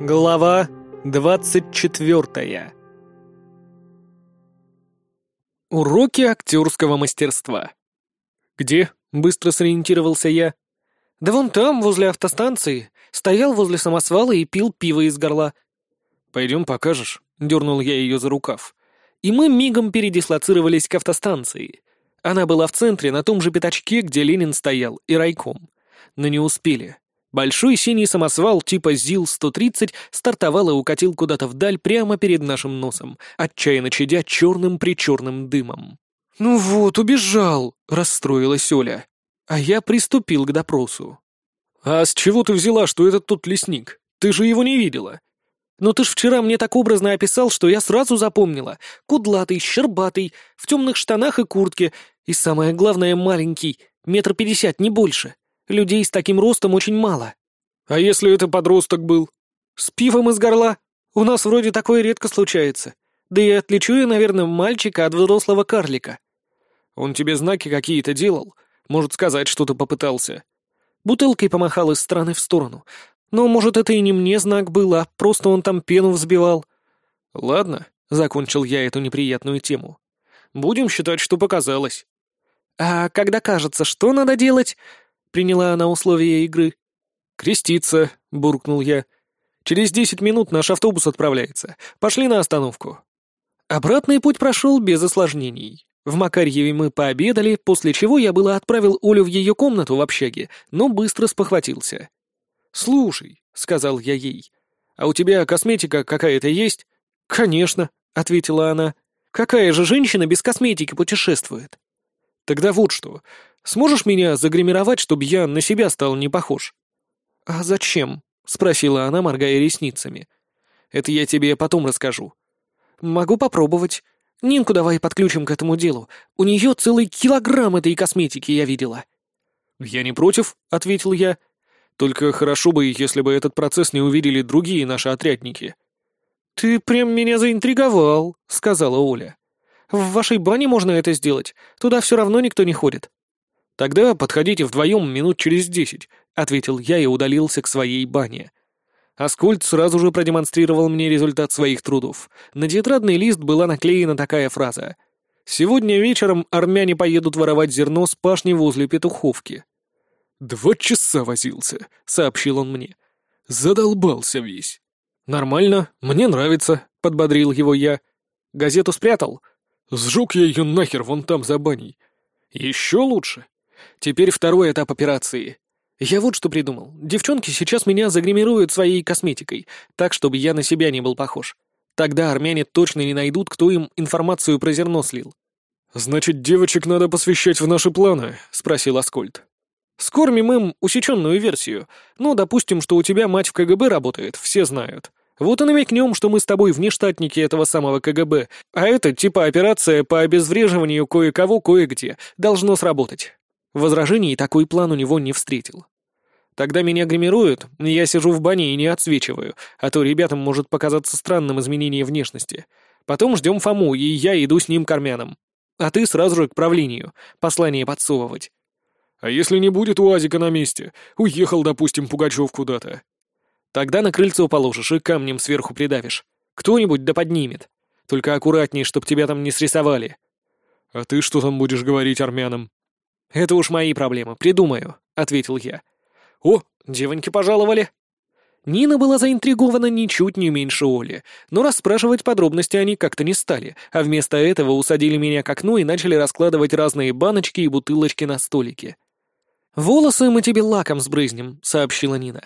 Глава двадцать четвертая Уроки актерского мастерства. «Где?» — быстро сориентировался я. «Да вон там, возле автостанции. Стоял возле самосвала и пил пиво из горла». «Пойдем покажешь», — дернул я ее за рукав. И мы мигом передислоцировались к автостанции. Она была в центре, на том же пятачке, где Ленин стоял, и райком. Но не успели. Большой синий самосвал типа ЗИЛ-130 стартовал и укатил куда-то вдаль прямо перед нашим носом, отчаянно чадя черным-причерным дымом. «Ну вот, убежал!» — расстроилась Оля. А я приступил к допросу. «А с чего ты взяла, что это тот лесник? Ты же его не видела?» «Ну ты ж вчера мне так образно описал, что я сразу запомнила. Кудлатый, щербатый, в темных штанах и куртке, и самое главное, маленький, метр пятьдесят, не больше. Людей с таким ростом очень мало. А если это подросток был? С пивом из горла? У нас вроде такое редко случается. Да и отличу я, наверное, мальчика от взрослого карлика. Он тебе знаки какие-то делал? Может, сказать, что-то попытался? Бутылкой помахал из стороны в сторону. Но, может, это и не мне знак был, а просто он там пену взбивал. Ладно, закончил я эту неприятную тему. Будем считать, что показалось. А когда кажется, что надо делать, приняла она условия игры. «Креститься», — буркнул я. «Через десять минут наш автобус отправляется. Пошли на остановку». Обратный путь прошел без осложнений. В Макарьеве мы пообедали, после чего я было отправил Олю в ее комнату в общаге, но быстро спохватился. «Слушай», — сказал я ей, — «а у тебя косметика какая-то есть?» «Конечно», — ответила она. «Какая же женщина без косметики путешествует?» «Тогда вот что. Сможешь меня загримировать, чтобы я на себя стал не похож?» «А зачем?» — спросила она, моргая ресницами. «Это я тебе потом расскажу». «Могу попробовать. Нинку давай подключим к этому делу. У нее целый килограмм этой косметики я видела». «Я не против», — ответил я. «Только хорошо бы, если бы этот процесс не увидели другие наши отрядники». «Ты прям меня заинтриговал», — сказала Оля. «В вашей бане можно это сделать. Туда все равно никто не ходит». «Тогда подходите вдвоем минут через десять», — ответил я и удалился к своей бане. Аскольд сразу же продемонстрировал мне результат своих трудов. На тетрадный лист была наклеена такая фраза. «Сегодня вечером армяне поедут воровать зерно с пашни возле Петуховки». «Два часа возился», — сообщил он мне. «Задолбался весь». «Нормально, мне нравится», — подбодрил его я. «Газету спрятал?» «Сжег я ее нахер вон там за баней». «Еще лучше. Теперь второй этап операции. Я вот что придумал. Девчонки сейчас меня загримируют своей косметикой, так, чтобы я на себя не был похож. Тогда армяне точно не найдут, кто им информацию про зерно слил. «Значит, девочек надо посвящать в наши планы?» — спросил Аскольд. «Скормим им усеченную версию. Ну, допустим, что у тебя мать в КГБ работает, все знают. Вот и намекнем, что мы с тобой внештатники этого самого КГБ, а это типа операция по обезвреживанию кое-кого кое-где. Должно сработать. Возражений такой план у него не встретил. Тогда меня гримируют, я сижу в бане и не отсвечиваю, а то ребятам может показаться странным изменение внешности. Потом ждем Фому, и я иду с ним к армянам. А ты сразу же к правлению, послание подсовывать. А если не будет УАЗика на месте? Уехал, допустим, Пугачев куда-то. Тогда на крыльцо положишь и камнем сверху придавишь. Кто-нибудь да поднимет. Только аккуратней, чтоб тебя там не срисовали. А ты что там будешь говорить армянам? «Это уж мои проблемы, придумаю», — ответил я. «О, девоньки пожаловали!» Нина была заинтригована ничуть не меньше Оли, но расспрашивать подробности они как-то не стали, а вместо этого усадили меня к окну и начали раскладывать разные баночки и бутылочки на столике. «Волосы мы тебе лаком сбрызнем», — сообщила Нина.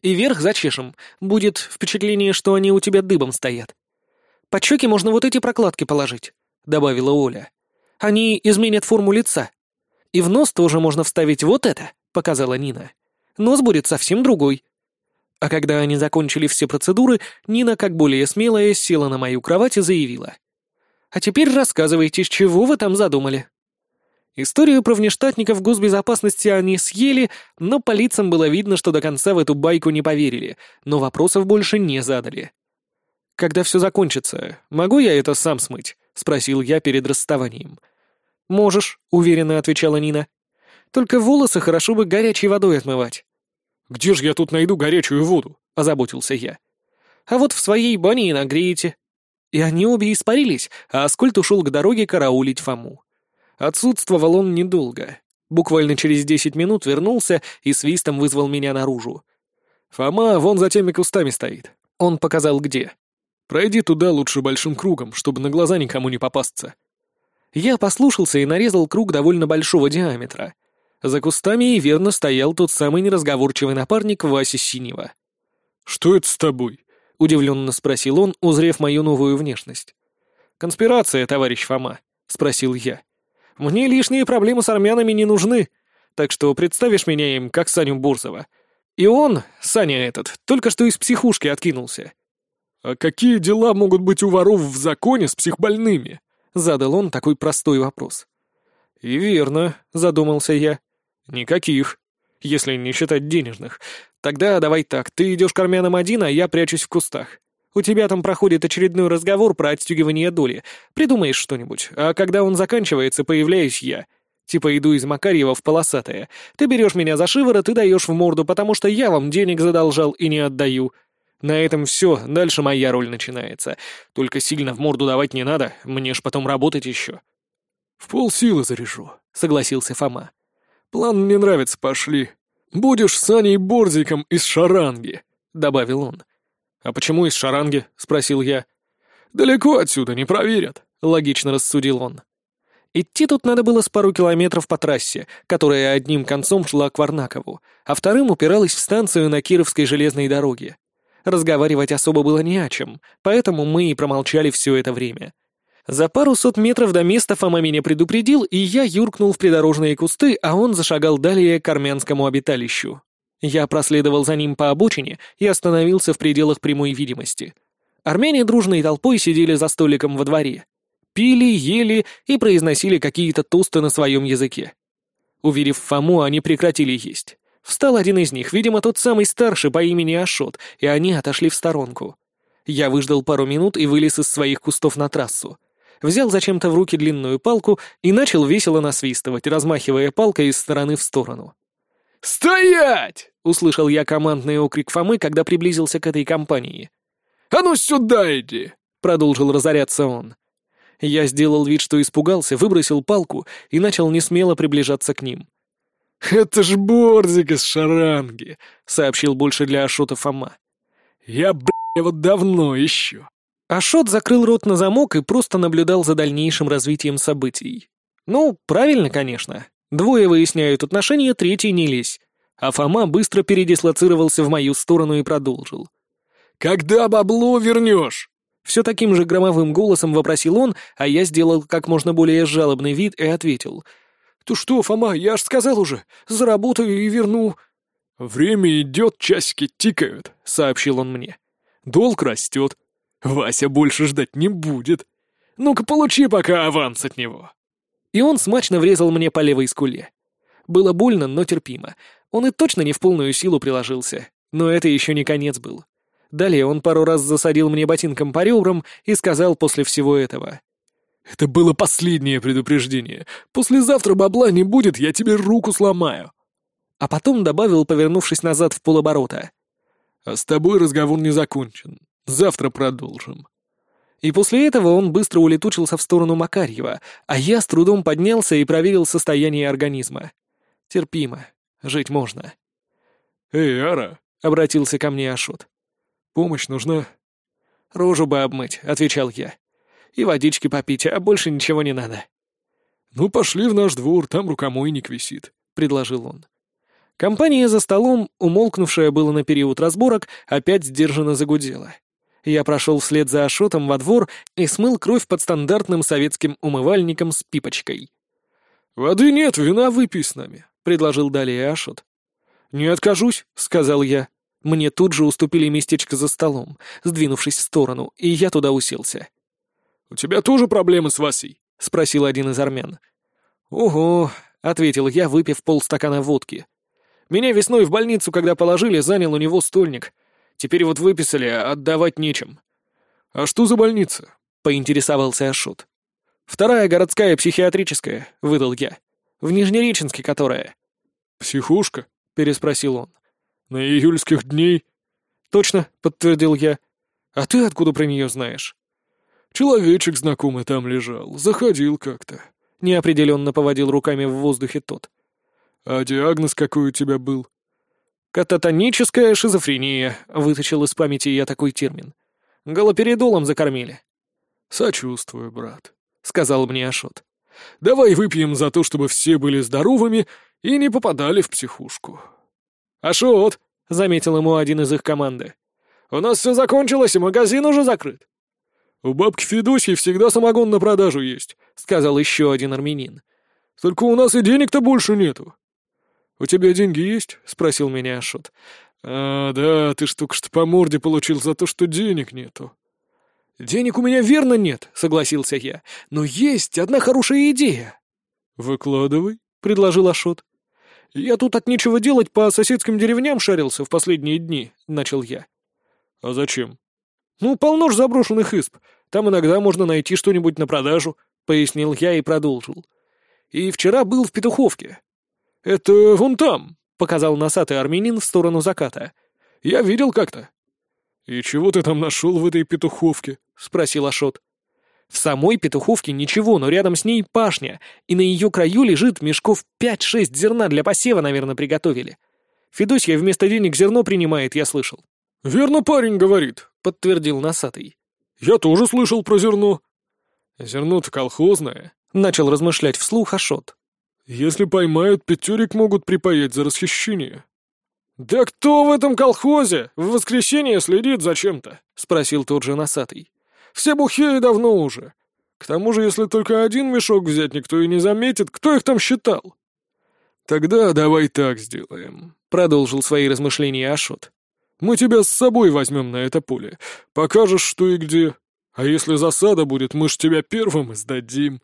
«И верх зачешем. Будет впечатление, что они у тебя дыбом стоят. Под щеки можно вот эти прокладки положить», — добавила Оля. «Они изменят форму лица». И в нос тоже можно вставить вот это», — показала Нина. «Нос будет совсем другой». А когда они закончили все процедуры, Нина, как более смелая, села на мою кровать и заявила. «А теперь рассказывайте, с чего вы там задумали?» Историю про внештатников госбезопасности они съели, но по лицам было видно, что до конца в эту байку не поверили, но вопросов больше не задали. «Когда все закончится, могу я это сам смыть?» — спросил я перед расставанием. «Можешь», — уверенно отвечала Нина. «Только волосы хорошо бы горячей водой отмывать». «Где же я тут найду горячую воду?» — озаботился я. А вот в своей бане и нагреете». И они обе испарились, а Аскольд ушел к дороге караулить Фому. Отсутствовал он недолго. Буквально через десять минут вернулся и свистом вызвал меня наружу. «Фома вон за теми кустами стоит». Он показал где. «Пройди туда лучше большим кругом, чтобы на глаза никому не попасться». Я послушался и нарезал круг довольно большого диаметра. За кустами и верно стоял тот самый неразговорчивый напарник Вася Синего. «Что это с тобой?» — удивленно спросил он, узрев мою новую внешность. «Конспирация, товарищ Фома», — спросил я. «Мне лишние проблемы с армянами не нужны, так что представишь меня им, как Саню Бурзова. И он, Саня этот, только что из психушки откинулся». «А какие дела могут быть у воров в законе с психбольными?» — задал он такой простой вопрос. «И верно», — задумался я. «Никаких, если не считать денежных. Тогда давай так, ты идешь к армянам один, а я прячусь в кустах. У тебя там проходит очередной разговор про отстегивание доли. Придумаешь что-нибудь, а когда он заканчивается, появляюсь я. Типа иду из Макарьева в полосатое. Ты берешь меня за шиворот и даешь в морду, потому что я вам денег задолжал и не отдаю. На этом все, дальше моя роль начинается. Только сильно в морду давать не надо, мне ж потом работать еще. «В полсилы заряжу», — согласился Фома. «План мне нравится, пошли. Будешь с Аней Борзиком из Шаранги», — добавил он. «А почему из Шаранги?» — спросил я. «Далеко отсюда, не проверят», — логично рассудил он. Идти тут надо было с пару километров по трассе, которая одним концом шла к Варнакову, а вторым упиралась в станцию на Кировской железной дороге. Разговаривать особо было не о чем, поэтому мы и промолчали все это время. За пару сот метров до места Фома меня предупредил, и я юркнул в придорожные кусты, а он зашагал далее к армянскому обиталищу. Я проследовал за ним по обочине и остановился в пределах прямой видимости. Армяне дружной толпой сидели за столиком во дворе. Пили, ели и произносили какие-то тосты на своем языке. Увидев Фому, они прекратили есть. Встал один из них, видимо, тот самый старший по имени Ашот, и они отошли в сторонку. Я выждал пару минут и вылез из своих кустов на трассу. Взял зачем-то в руки длинную палку и начал весело насвистывать, размахивая палкой из стороны в сторону. «Стоять!» — услышал я командный окрик Фомы, когда приблизился к этой компании. «А ну сюда иди!» — продолжил разоряться он. Я сделал вид, что испугался, выбросил палку и начал несмело приближаться к ним. «Это ж Борзик из Шаранги», — сообщил больше для Ашота Фома. «Я, бля, его давно ищу». Ашот закрыл рот на замок и просто наблюдал за дальнейшим развитием событий. Ну, правильно, конечно. Двое выясняют отношения, третий не лезь. А Фома быстро передислоцировался в мою сторону и продолжил. «Когда бабло вернешь?» Все таким же громовым голосом вопросил он, а я сделал как можно более жалобный вид и ответил — «Ты что, Фома, я ж сказал уже, заработаю и верну». «Время идет, часики тикают», — сообщил он мне. «Долг растет. Вася больше ждать не будет. Ну-ка получи пока аванс от него». И он смачно врезал мне по левой скуле. Было больно, но терпимо. Он и точно не в полную силу приложился. Но это еще не конец был. Далее он пару раз засадил мне ботинком по ребрам и сказал после всего этого. Это было последнее предупреждение. Послезавтра бабла не будет, я тебе руку сломаю. А потом добавил, повернувшись назад в полоборота. А с тобой разговор не закончен. Завтра продолжим. И после этого он быстро улетучился в сторону Макарьева, а я с трудом поднялся и проверил состояние организма. Терпимо. Жить можно. «Эй, Ара!» — обратился ко мне Ашот. «Помощь нужна?» «Рожу бы обмыть», — отвечал я и водички попить, а больше ничего не надо». «Ну, пошли в наш двор, там рукомойник висит», — предложил он. Компания за столом, умолкнувшая было на период разборок, опять сдержанно загудела. Я прошел вслед за Ашотом во двор и смыл кровь под стандартным советским умывальником с пипочкой. «Воды нет, вина выпей с нами», — предложил далее Ашот. «Не откажусь», — сказал я. Мне тут же уступили местечко за столом, сдвинувшись в сторону, и я туда уселся. «У тебя тоже проблемы с Васей?» — спросил один из армян. «Ого», — ответил я, выпив полстакана водки. «Меня весной в больницу, когда положили, занял у него стольник. Теперь вот выписали, а отдавать нечем». «А что за больница?» — поинтересовался Ашот. «Вторая городская психиатрическая», — выдал я. «В Нижнереченске которая». «Психушка?» — переспросил он. «На июльских дней?» «Точно», — подтвердил я. А ты откуда про нее знаешь?» «Человечек знакомый там лежал, заходил как-то», — неопределенно поводил руками в воздухе тот. «А диагноз какой у тебя был?» «Кататоническая шизофрения», — вытащил из памяти я такой термин. «Галоперидолом закормили». «Сочувствую, брат», — сказал мне Ашот. «Давай выпьем за то, чтобы все были здоровыми и не попадали в психушку». «Ашот», — заметил ему один из их команды. «У нас все закончилось, и магазин уже закрыт». «У бабки Федосьи всегда самогон на продажу есть», — сказал еще один армянин. «Только у нас и денег-то больше нету». «У тебя деньги есть?» — спросил меня Ашот. «А, да, ты ж только что по морде получил за то, что денег нету». «Денег у меня верно нет», — согласился я. «Но есть одна хорошая идея». «Выкладывай», — предложил Ашот. «Я тут от нечего делать по соседским деревням шарился в последние дни», — начал я. «А зачем?» «Ну, полно ж заброшенных исп. Там иногда можно найти что-нибудь на продажу», — пояснил я и продолжил. «И вчера был в Петуховке. «Это вон там», — показал носатый армянин в сторону заката. «Я видел как-то». «И чего ты там нашел в этой петуховке?» — спросил Ашот. «В самой петуховке ничего, но рядом с ней пашня, и на ее краю лежит мешков пять-шесть зерна для посева, наверное, приготовили. Федосья вместо денег зерно принимает, я слышал». «Верно парень говорит», — подтвердил носатый. «Я тоже слышал про зерно». «Зерно-то колхозное», — начал размышлять вслух Ашот. Если поймают, пятерик могут припаять за расхищение. «Да кто в этом колхозе в воскресенье следит зачем-то?» — спросил тот же носатый. «Все бухеи давно уже. К тому же, если только один мешок взять, никто и не заметит, кто их там считал». «Тогда давай так сделаем», — продолжил свои размышления Ашот. «Мы тебя с собой возьмем на это поле. Покажешь, что и где. А если засада будет, мы ж тебя первым сдадим».